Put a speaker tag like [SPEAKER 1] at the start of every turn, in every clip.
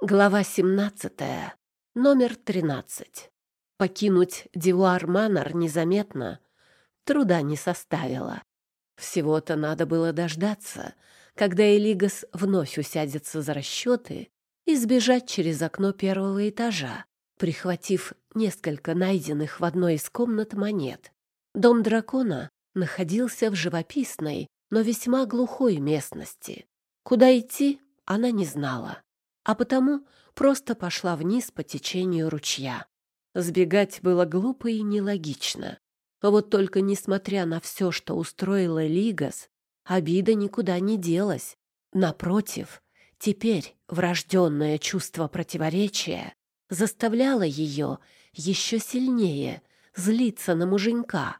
[SPEAKER 1] Глава 17. Номер 13. Покинуть Дивуар Манор незаметно труда не составило. Всего-то надо было дождаться, когда Элигас вновь усядется за расчеты и сбежать через окно первого этажа, прихватив несколько найденных в одной из комнат монет. Дом дракона находился в живописной, но весьма глухой местности. Куда идти, она не знала а потому просто пошла вниз по течению ручья. Сбегать было глупо и нелогично. Вот только несмотря на все, что устроила Лигас, обида никуда не делась. Напротив, теперь врожденное чувство противоречия заставляло ее еще сильнее злиться на муженька.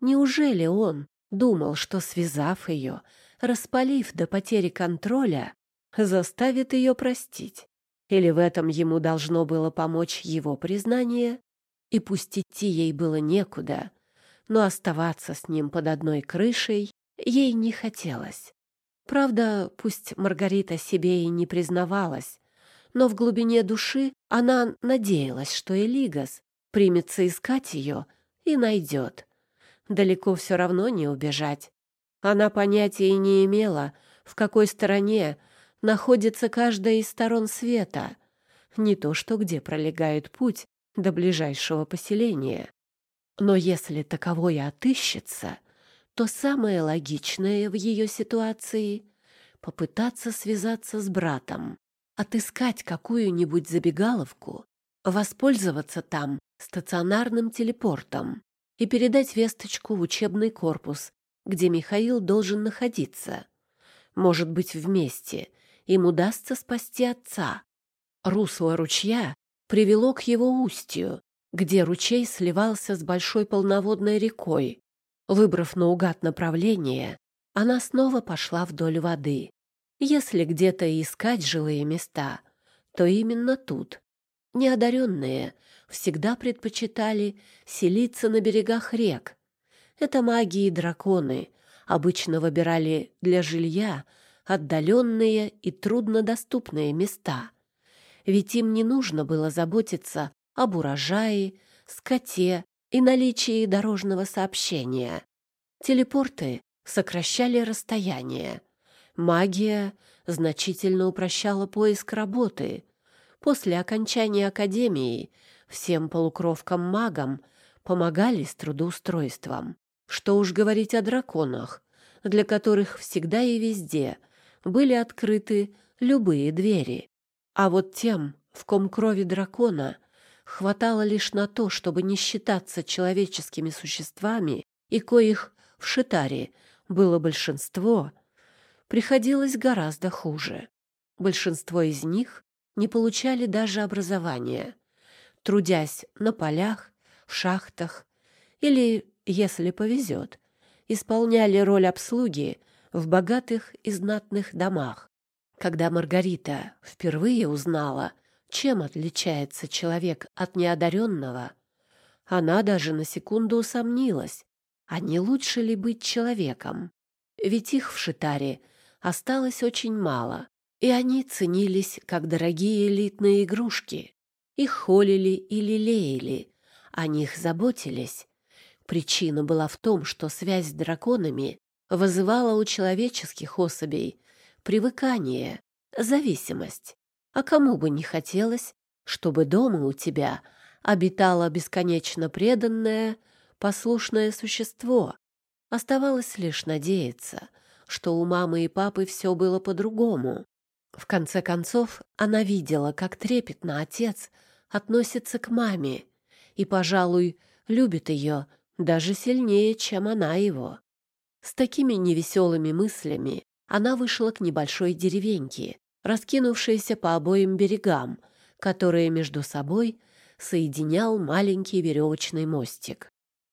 [SPEAKER 1] Неужели он думал, что, связав ее, распалив до потери контроля, заставит ее простить. Или в этом ему должно было помочь его признание, и пусть идти ей было некуда, но оставаться с ним под одной крышей ей не хотелось. Правда, пусть Маргарита себе и не признавалась, но в глубине души она надеялась, что Элигас примется искать ее и найдет. Далеко все равно не убежать. Она понятия не имела, в какой стороне находится каждая из сторон света, не то что где пролегает путь до ближайшего поселения. Но если таковое отыщется, то самое логичное в ее ситуации — попытаться связаться с братом, отыскать какую-нибудь забегаловку, воспользоваться там стационарным телепортом и передать весточку в учебный корпус, где Михаил должен находиться. Может быть, вместе им удастся спасти отца. Русло ручья привело к его устью, где ручей сливался с большой полноводной рекой. Выбрав наугад направление, она снова пошла вдоль воды. Если где-то искать жилые места, то именно тут. Неодаренные всегда предпочитали селиться на берегах рек. Это маги и драконы обычно выбирали для жилья отдаленные и труднодоступные места. Ведь им не нужно было заботиться об урожае, скоте и наличии дорожного сообщения. Телепорты сокращали расстояние. Магия значительно упрощала поиск работы. После окончания академии всем полукровкам-магам помогали с трудоустройством. Что уж говорить о драконах, для которых всегда и везде были открыты любые двери. А вот тем, в ком крови дракона, хватало лишь на то, чтобы не считаться человеческими существами, и коих в Шитаре было большинство, приходилось гораздо хуже. Большинство из них не получали даже образования, трудясь на полях, в шахтах или, если повезет, исполняли роль обслуги в богатых и знатных домах. Когда Маргарита впервые узнала, чем отличается человек от неодаренного, она даже на секунду усомнилась, а не лучше ли быть человеком. Ведь их в Шитаре осталось очень мало, и они ценились как дорогие элитные игрушки. Их холили и лелеяли, о них заботились. Причина была в том, что связь с драконами вызывало у человеческих особей привыкание, зависимость. А кому бы не хотелось, чтобы дома у тебя обитало бесконечно преданное, послушное существо. Оставалось лишь надеяться, что у мамы и папы все было по-другому. В конце концов, она видела, как трепетно отец относится к маме и, пожалуй, любит ее даже сильнее, чем она его. С такими невеселыми мыслями она вышла к небольшой деревеньке, раскинувшейся по обоим берегам, которые между собой соединял маленький веревочный мостик.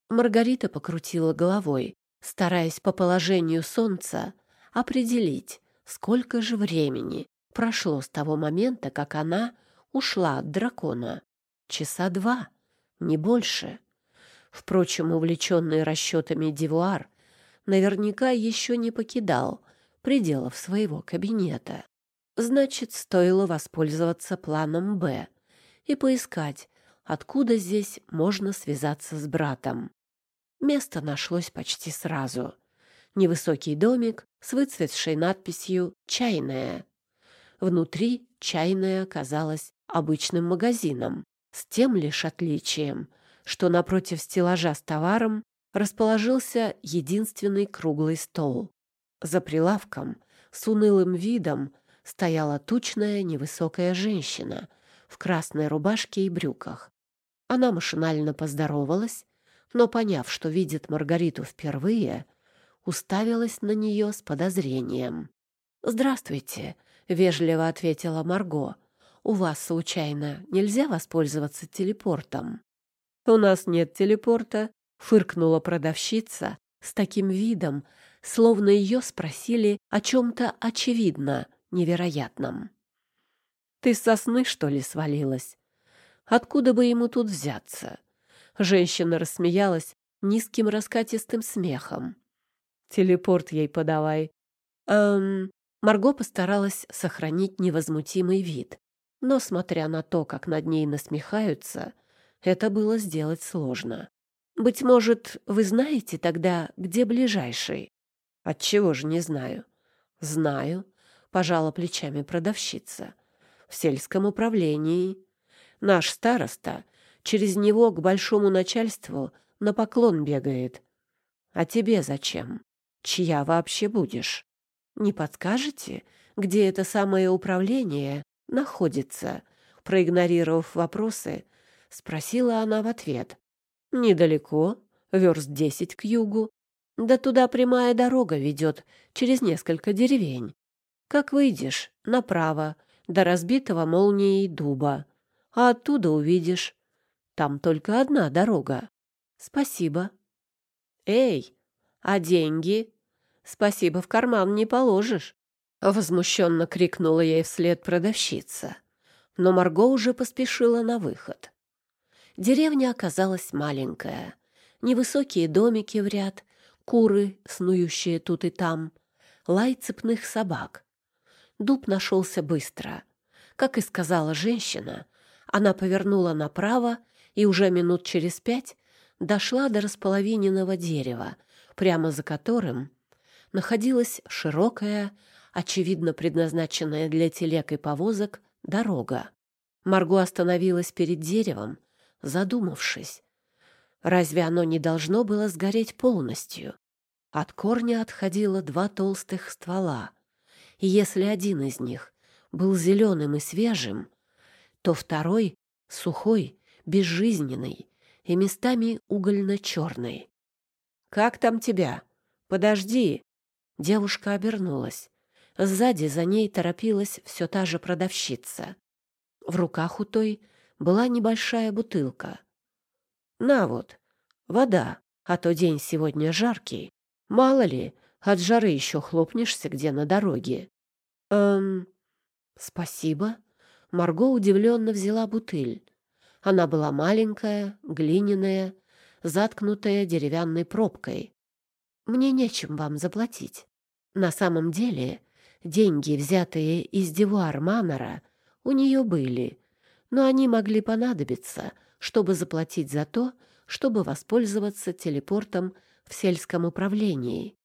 [SPEAKER 1] Маргарита покрутила головой, стараясь по положению солнца определить, сколько же времени прошло с того момента, как она ушла от дракона. Часа два, не больше. Впрочем, увлеченный расчетами Дивуар наверняка еще не покидал пределов своего кабинета. Значит, стоило воспользоваться планом «Б» и поискать, откуда здесь можно связаться с братом. Место нашлось почти сразу. Невысокий домик с выцветшей надписью «Чайная». Внутри чайная оказалась обычным магазином, с тем лишь отличием, что напротив стеллажа с товаром расположился единственный круглый стол. За прилавком с унылым видом стояла тучная невысокая женщина в красной рубашке и брюках. Она машинально поздоровалась, но, поняв, что видит Маргариту впервые, уставилась на нее с подозрением. «Здравствуйте», — вежливо ответила Марго. «У вас, случайно, нельзя воспользоваться телепортом?» «У нас нет телепорта», — фыркнула продавщица с таким видом, словно ее спросили о чем-то очевидно невероятном. «Ты с сосны, что ли, свалилась? Откуда бы ему тут взяться?» Женщина рассмеялась низким раскатистым смехом. «Телепорт ей подавай». «Эм...» Марго постаралась сохранить невозмутимый вид, но, смотря на то, как над ней насмехаются, это было сделать сложно. «Быть может, вы знаете тогда, где ближайший?» «Отчего же не знаю?» «Знаю», — пожала плечами продавщица. «В сельском управлении. Наш староста через него к большому начальству на поклон бегает. А тебе зачем? Чья вообще будешь? Не подскажете, где это самое управление находится?» Проигнорировав вопросы, спросила она в ответ. «Недалеко, верст десять к югу. Да туда прямая дорога ведет, через несколько деревень. Как выйдешь, направо, до разбитого молнией дуба. А оттуда увидишь. Там только одна дорога. Спасибо. Эй, а деньги? Спасибо, в карман не положишь. Возмущенно крикнула ей вслед продавщица. Но Марго уже поспешила на выход. Деревня оказалась маленькая. Невысокие домики в ряд, куры, снующие тут и там, лай цепных собак. Дуб нашелся быстро. Как и сказала женщина, она повернула направо и уже минут через пять дошла до располовиненного дерева, прямо за которым находилась широкая, очевидно предназначенная для телег и повозок, дорога. Марго остановилась перед деревом, задумавшись. Разве оно не должно было сгореть полностью? От корня отходило два толстых ствола, и если один из них был зеленым и свежим, то второй — сухой безжизненный и местами угольно-черный. «Как там тебя? Подожди!» Девушка обернулась. Сзади за ней торопилась все та же продавщица. В руках у той была небольшая бутылка. «На вот, вода, а то день сегодня жаркий. Мало ли, от жары еще хлопнешься где на дороге». «Эм, спасибо». Марго удивленно взяла бутыль. Она была маленькая, глиняная, заткнутая деревянной пробкой. «Мне нечем вам заплатить. На самом деле, деньги, взятые из Девуар Манора, у нее были, но они могли понадобиться, чтобы заплатить за то, чтобы воспользоваться телепортом в сельском управлении.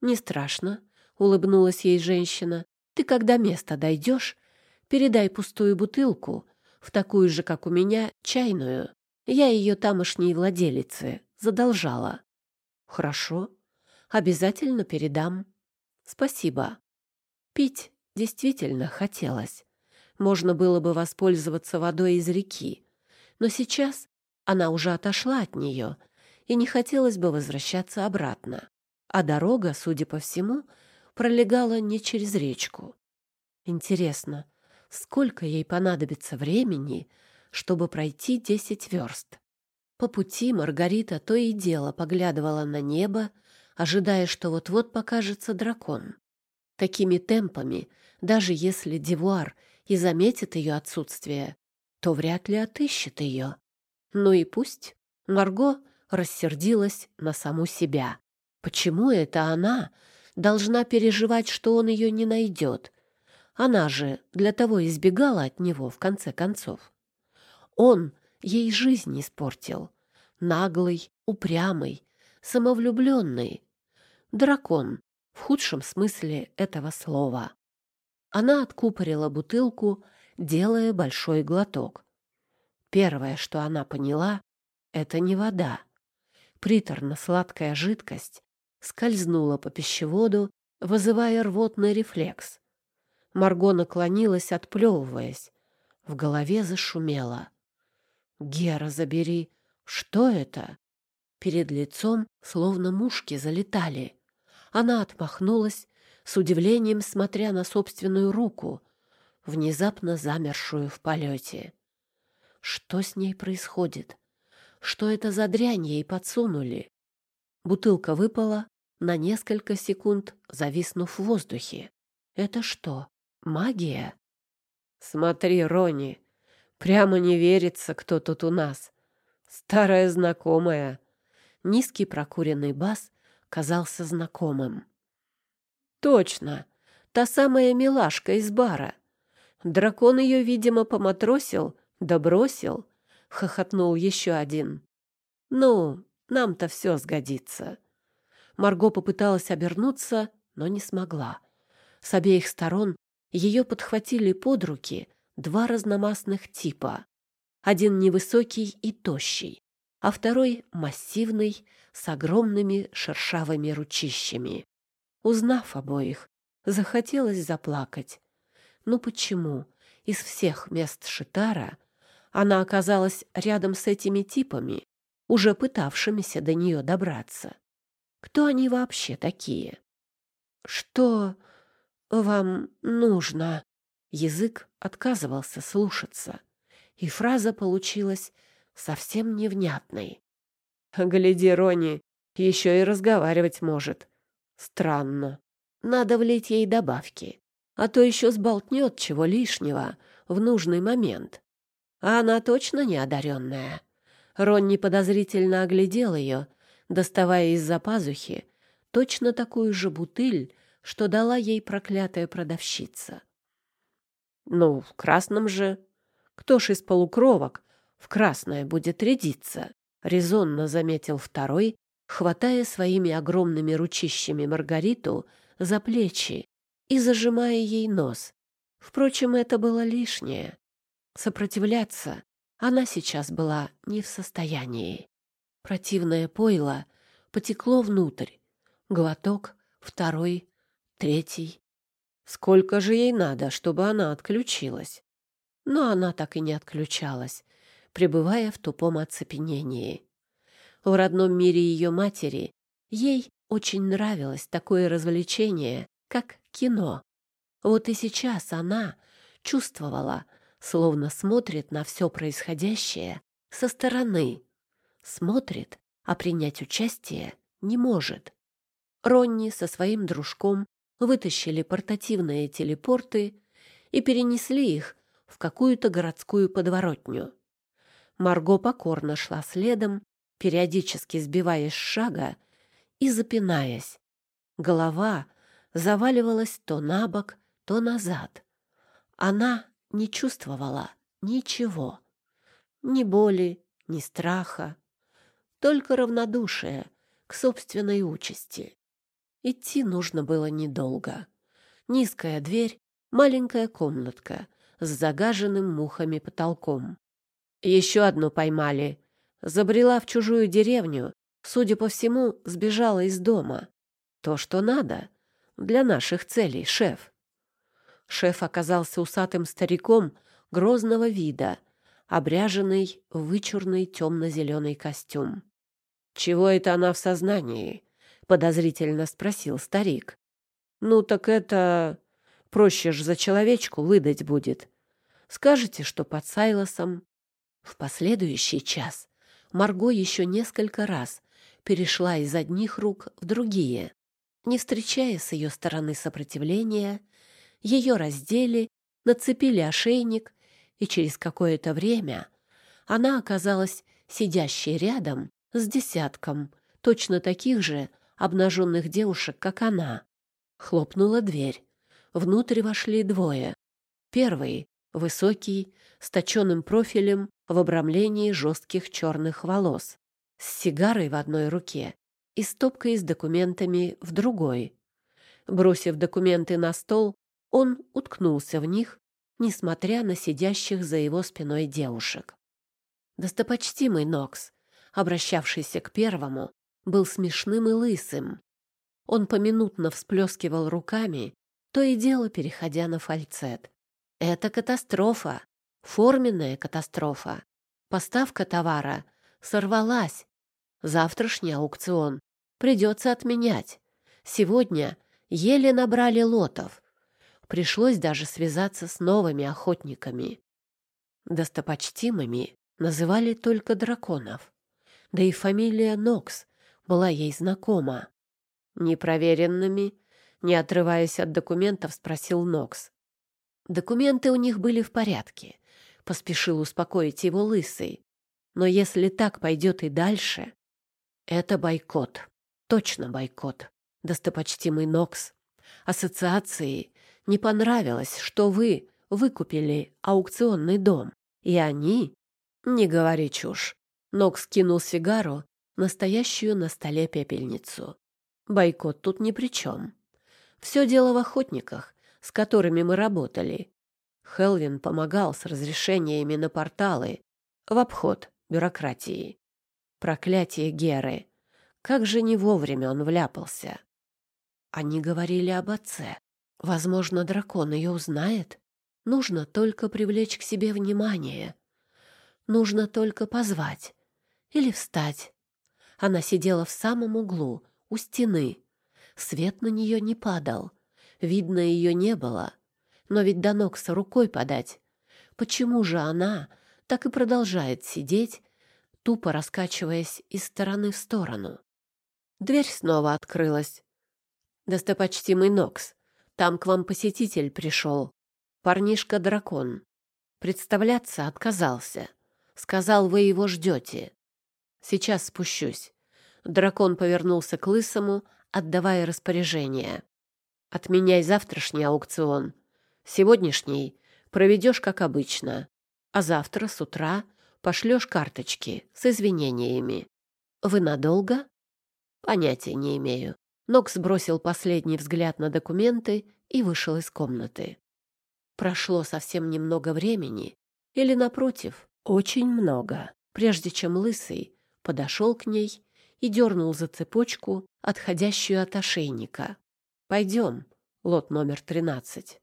[SPEAKER 1] «Не страшно», — улыбнулась ей женщина. «Ты, когда место дойдешь, передай пустую бутылку в такую же, как у меня, чайную. Я ее тамошней владелице задолжала. Хорошо, обязательно передам. Спасибо. Пить действительно хотелось. Можно было бы воспользоваться водой из реки, но сейчас она уже отошла от нее, и не хотелось бы возвращаться обратно. А дорога, судя по всему, пролегала не через речку. Интересно, сколько ей понадобится времени, чтобы пройти десять верст. По пути Маргарита то и дело поглядывала на небо, ожидая, что вот-вот покажется дракон. Такими темпами, даже если Девуар и заметит ее отсутствие, то вряд ли отыщет ее. Ну и пусть. Марго рассердилась на саму себя. Почему это она должна переживать, что он ее не найдет? Она же для того избегала от него в конце концов. Он ей жизнь испортил. Наглый, упрямый, самовлюбленный. Дракон в худшем смысле этого слова. Она откупорила бутылку, делая большой глоток. Первое, что она поняла, — это не вода. Приторно-сладкая жидкость скользнула по пищеводу, вызывая рвотный рефлекс. Марго наклонилась, отплевываясь. В голове зашумело. «Гера, забери! Что это?» Перед лицом словно мушки залетали. Она отмахнулась, с удивлением смотря на собственную руку, внезапно замершую в полете. Что с ней происходит? Что это за дрянь ей подсунули? Бутылка выпала, на несколько секунд зависнув в воздухе. Это что, магия? Смотри, Рони, прямо не верится, кто тут у нас. Старая знакомая. Низкий прокуренный бас казался знакомым. Точно, та самая милашка из бара. Дракон ее, видимо, поматросил, да бросил, хохотнул еще один. Ну, нам-то все сгодится. Марго попыталась обернуться, но не смогла. С обеих сторон ее подхватили под руки два разномастных типа. Один невысокий и тощий, а второй массивный, с огромными шершавыми ручищами. Узнав обоих, захотелось заплакать. Ну почему из всех мест Шитара она оказалась рядом с этими типами, уже пытавшимися до нее добраться? Кто они вообще такие? Что вам нужно? Язык отказывался слушаться, и фраза получилась совсем невнятной. Гляди, Рони, еще и разговаривать может. Странно. Надо влить ей добавки, а то еще сболтнет чего лишнего в нужный момент. А она точно неодаренная. Ронни подозрительно оглядел ее доставая из-за пазухи точно такую же бутыль, что дала ей проклятая продавщица. «Ну, в красном же. Кто ж из полукровок в красное будет рядиться?» — резонно заметил второй, хватая своими огромными ручищами Маргариту за плечи и зажимая ей нос. Впрочем, это было лишнее. Сопротивляться она сейчас была не в состоянии. Противное пойло потекло внутрь. Глоток, второй, третий. Сколько же ей надо, чтобы она отключилась? Но она так и не отключалась, пребывая в тупом оцепенении. В родном мире ее матери ей очень нравилось такое развлечение, как кино. Вот и сейчас она чувствовала, словно смотрит на все происходящее со стороны, смотрит, а принять участие не может. Ронни со своим дружком вытащили портативные телепорты и перенесли их в какую-то городскую подворотню. Марго покорно шла следом, периодически сбиваясь с шага и запинаясь. Голова заваливалась то на бок, то назад. Она не чувствовала ничего. Ни боли, ни страха, только равнодушие к собственной участи. Идти нужно было недолго. Низкая дверь, маленькая комнатка с загаженным мухами потолком. Еще одну поймали. Забрела в чужую деревню, судя по всему, сбежала из дома. То, что надо. Для наших целей, шеф. Шеф оказался усатым стариком грозного вида, обряженный в вычурный темно-зеленый костюм. «Чего это она в сознании?» — подозрительно спросил старик. «Ну так это... Проще ж за человечку выдать будет. Скажете, что под Сайлосом...» В последующий час Марго еще несколько раз перешла из одних рук в другие. Не встречая с ее стороны сопротивления, ее раздели, нацепили ошейник, и через какое-то время она оказалась сидящей рядом с десятком точно таких же обнаженных девушек, как она. Хлопнула дверь. внутрь вошли двое. Первый — высокий, с точенным профилем в обрамлении жестких черных волос, с сигарой в одной руке и стопкой с документами в другой. Бросив документы на стол, он уткнулся в них, несмотря на сидящих за его спиной девушек. Достопочтимый Нокс, обращавшийся к первому, был смешным и лысым. Он поминутно всплескивал руками, то и дело переходя на фальцет. Это катастрофа, форменная катастрофа. Поставка товара сорвалась. Завтрашний аукцион придется отменять. Сегодня еле набрали лотов. Пришлось даже связаться с новыми охотниками. Достопочтимыми называли только драконов. Да и фамилия Нокс была ей знакома. Непроверенными, не отрываясь от документов, спросил Нокс. Документы у них были в порядке, поспешил успокоить его лысый. Но если так пойдет и дальше, это бойкот. Точно бойкот. Достопочтимый Нокс. Ассоциации не понравилось, что вы выкупили аукционный дом, и они «Не говори чушь». Нокс кинул сигару, настоящую на столе пепельницу. Бойкот тут ни при чем. Все дело в охотниках, с которыми мы работали. Хелвин помогал с разрешениями на порталы в обход бюрократии. Проклятие Геры. Как же не вовремя он вляпался. Они говорили об отце. Возможно, дракон ее узнает. Нужно только привлечь к себе внимание. Нужно только позвать или встать. Она сидела в самом углу, у стены. Свет на нее не падал. Видно, ее не было. Но ведь до Нокса рукой подать. Почему же она так и продолжает сидеть, тупо раскачиваясь из стороны в сторону? Дверь снова открылась. «Достопочтимый Нокс, там к вам посетитель пришел. Парнишка-дракон. Представляться отказался. Сказал, вы его ждете. Сейчас спущусь. Дракон повернулся к Лысому, отдавая распоряжение. Отменяй завтрашний аукцион. Сегодняшний проведешь как обычно. А завтра с утра пошлешь карточки с извинениями. Вы надолго? Понятия не имею. Нокс бросил последний взгляд на документы и вышел из комнаты. Прошло совсем немного времени, или, напротив, очень много, прежде чем Лысый подошел к ней и дернул за цепочку, отходящую от ошейника. «Пойдем, лот номер тринадцать».